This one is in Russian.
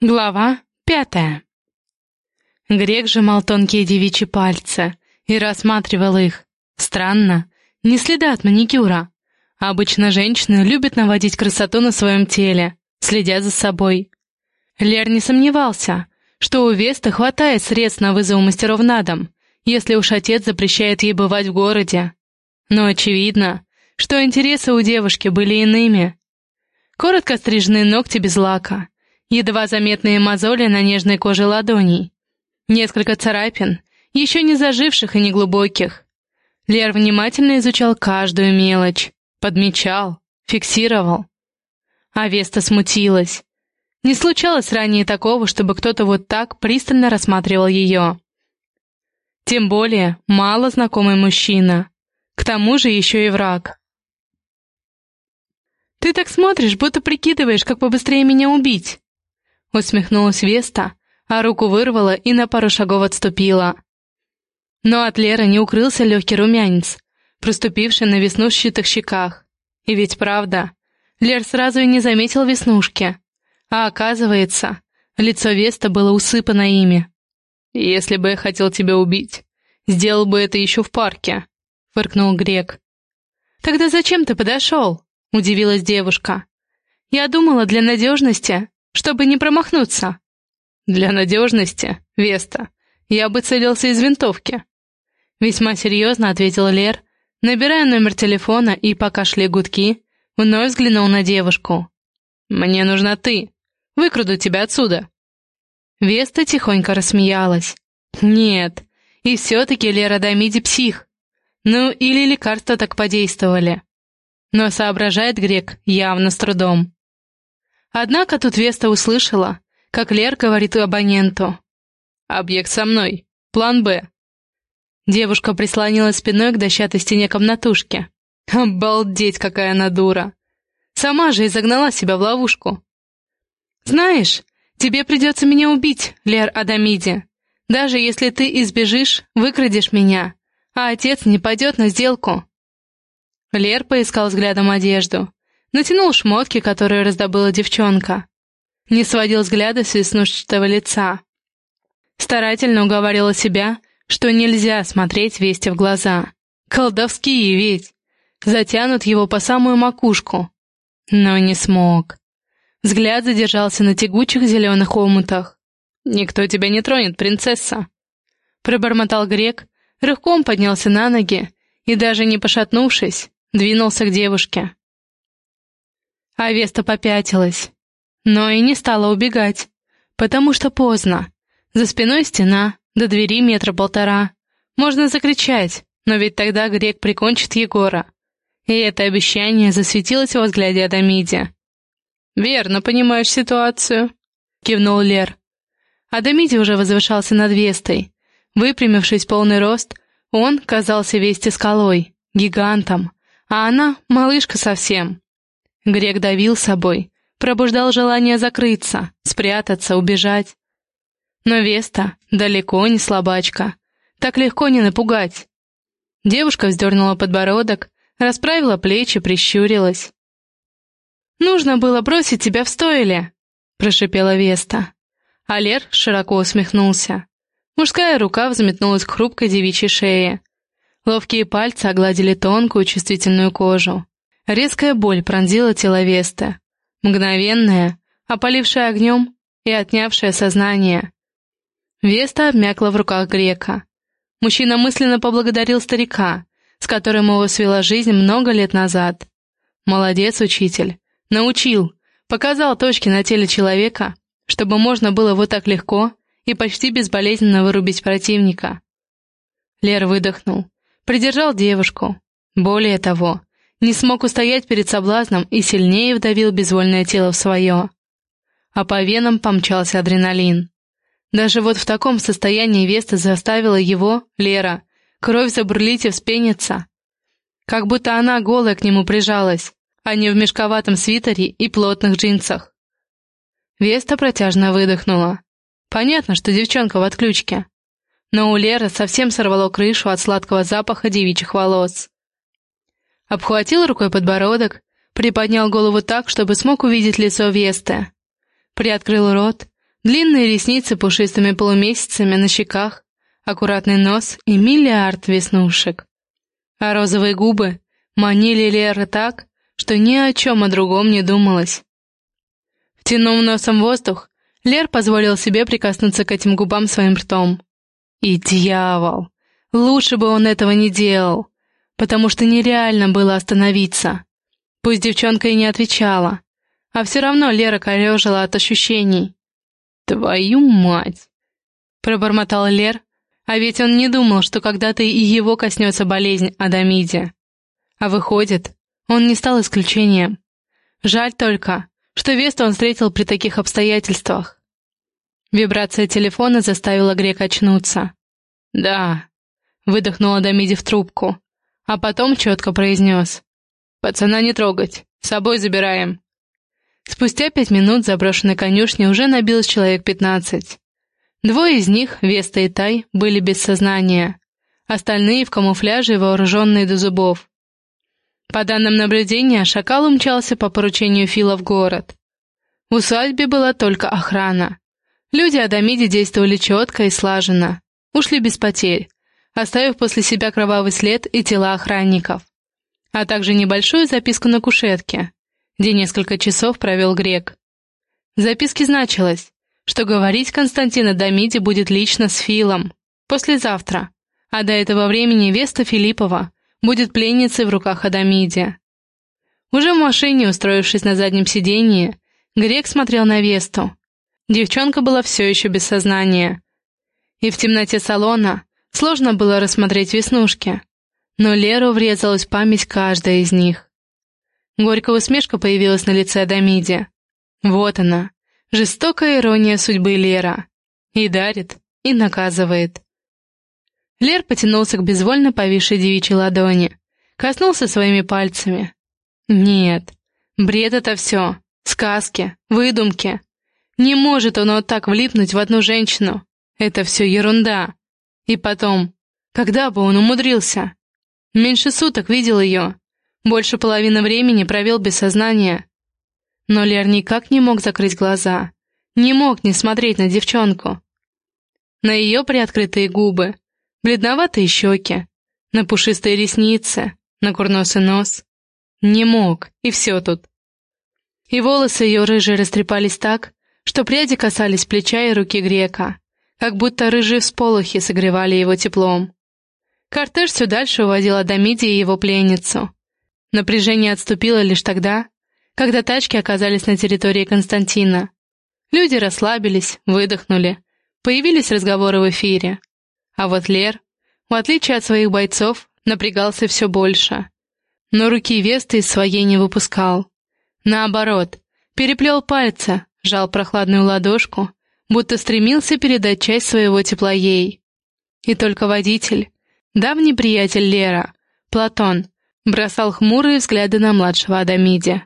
Глава пятая. Грек сжимал тонкие девичьи пальцы и рассматривал их. Странно, не следа от маникюра. Обычно женщины любят наводить красоту на своем теле, следя за собой. Лер не сомневался, что у Весты хватает средств на вызов мастеров на дом, если уж отец запрещает ей бывать в городе. Но очевидно, что интересы у девушки были иными. Коротко стриженные ногти без лака — едва заметные мозоли на нежной коже ладоней, несколько царапин, еще не заживших и не глубоких. Лер внимательно изучал каждую мелочь, подмечал, фиксировал. А Веста смутилась. Не случалось ранее такого, чтобы кто-то вот так пристально рассматривал ее. Тем более мало знакомый мужчина. К тому же еще и враг. «Ты так смотришь, будто прикидываешь, как побыстрее меня убить», Усмехнулась Веста, а руку вырвала и на пару шагов отступила. Но от Леры не укрылся легкий румянец, проступивший на веснушчатых щеках. И ведь правда, Лер сразу и не заметил веснушки. А оказывается, лицо Веста было усыпано ими. «Если бы я хотел тебя убить, сделал бы это еще в парке», — фыркнул Грек. «Тогда зачем ты подошел?» — удивилась девушка. «Я думала, для надежности чтобы не промахнуться. Для надежности, Веста, я бы целился из винтовки. Весьма серьезно ответил Лер, набирая номер телефона и, пока шли гудки, вновь взглянул на девушку. «Мне нужна ты. Выкраду тебя отсюда». Веста тихонько рассмеялась. «Нет, и все-таки Лера Дамиди псих. Ну, или лекарства так подействовали». Но соображает грек явно с трудом. Однако тут Веста услышала, как Лер говорит абоненту. «Объект со мной. План «Б». Девушка прислонилась спиной к дощатой стене комнатушки. Обалдеть, какая она дура! Сама же и загнала себя в ловушку. «Знаешь, тебе придется меня убить, Лер Адамиди. Даже если ты избежишь, выкрадешь меня, а отец не пойдет на сделку». Лер поискал взглядом одежду натянул шмотки, которые раздобыла девчонка. Не сводил взгляда с веснушчатого лица. Старательно уговаривала себя, что нельзя смотреть Весте в глаза. Колдовские ведь! Затянут его по самую макушку. Но не смог. Взгляд задержался на тягучих зеленых омутах. «Никто тебя не тронет, принцесса!» Пробормотал грек, рывком поднялся на ноги и, даже не пошатнувшись, двинулся к девушке. А Веста попятилась. Но и не стала убегать, потому что поздно. За спиной стена, до двери метра полтора. Можно закричать, но ведь тогда грек прикончит Егора. И это обещание засветилось во взгляде Адамиди. «Верно понимаешь ситуацию», — кивнул Лер. Адамиди уже возвышался над Вестой. Выпрямившись полный рост, он казался Весте скалой, гигантом, а она — малышка совсем. Грек давил собой, пробуждал желание закрыться, спрятаться, убежать. Но Веста далеко не слабачка, так легко не напугать. Девушка вздернула подбородок, расправила плечи, прищурилась. «Нужно было бросить тебя в стойле», — прошипела Веста. Алер широко усмехнулся. Мужская рука взметнулась к хрупкой девичьей шее. Ловкие пальцы огладили тонкую чувствительную кожу. Резкая боль пронзила тело Веста. Мгновенная, опалившая огнем и отнявшая сознание. Веста обмякла в руках грека. Мужчина мысленно поблагодарил старика, с которым его свела жизнь много лет назад. Молодец, учитель. Научил, показал точки на теле человека, чтобы можно было вот так легко и почти безболезненно вырубить противника. Лер выдохнул, придержал девушку. Более того, не смог устоять перед соблазном и сильнее вдавил безвольное тело в свое. А по венам помчался адреналин. Даже вот в таком состоянии Веста заставила его, Лера, кровь забурлить и вспениться. Как будто она голая к нему прижалась, а не в мешковатом свитере и плотных джинсах. Веста протяжно выдохнула. Понятно, что девчонка в отключке. Но у Леры совсем сорвало крышу от сладкого запаха девичьих волос. Обхватил рукой подбородок, приподнял голову так, чтобы смог увидеть лицо Весты. Приоткрыл рот, длинные ресницы пушистыми полумесяцами на щеках, аккуратный нос и миллиард веснушек. А розовые губы манили Леры так, что ни о чем о другом не думалось. Втянув носом воздух, Лер позволил себе прикоснуться к этим губам своим ртом. И дьявол! Лучше бы он этого не делал, потому что нереально было остановиться. Пусть девчонка и не отвечала, а все равно Лера корежила от ощущений. «Твою мать!» — пробормотал Лер, а ведь он не думал, что когда-то и его коснется болезнь Адамиде. А выходит, он не стал исключением. Жаль только, что Весту он встретил при таких обстоятельствах. Вибрация телефона заставила Грека очнуться. «Да», — выдохнул Адамиди в трубку, а потом четко произнес. «Пацана не трогать, с собой забираем». Спустя пять минут заброшенной конюшни уже набилось человек пятнадцать. Двое из них, Веста и Тай, были без сознания. Остальные в камуфляже и вооруженные до зубов. По данным наблюдения, шакал умчался по поручению Фила в город. В усадьбе была только охрана. Люди Адамиди действовали четко и слаженно. Ушли без потерь, оставив после себя кровавый след и тела охранников. А также небольшую записку на кушетке, где несколько часов провел грек. В записке значилось, что говорить Константин Адамиди будет лично с Филом, послезавтра, а до этого времени Веста Филиппова будет пленницей в руках Адамиди. Уже в машине, устроившись на заднем сиденье, Грек смотрел на Весту. Девчонка была все еще без сознания. И в темноте салона сложно было рассмотреть веснушки, но Леру врезалась в память каждая из них. Горькая усмешка появилась на лице Адамиди. Вот она, жестокая ирония судьбы Лера. И дарит, и наказывает. Лер потянулся к безвольно повисшей девичьей ладони, коснулся своими пальцами. Нет, бред это все, сказки, выдумки. Не может он вот так влипнуть в одну женщину. Это все ерунда. И потом, когда бы он умудрился? Меньше суток видел ее, больше половины времени провел без сознания. Но Лер никак не мог закрыть глаза, не мог не смотреть на девчонку. На ее приоткрытые губы, бледноватые щеки, на пушистые ресницы, на курносый нос. Не мог, и все тут. И волосы ее рыжие растрепались так, что пряди касались плеча и руки грека, как будто рыжие всполохи согревали его теплом. Кортеж все дальше уводил Адамиди и его пленницу. Напряжение отступило лишь тогда, когда тачки оказались на территории Константина. Люди расслабились, выдохнули, появились разговоры в эфире. А вот Лер, в отличие от своих бойцов, напрягался все больше. Но руки Весты из своей не выпускал. Наоборот, переплел пальцы, жал прохладную ладошку, будто стремился передать часть своего тепла ей. И только водитель, давний приятель Лера, Платон, бросал хмурые взгляды на младшего Адамиди.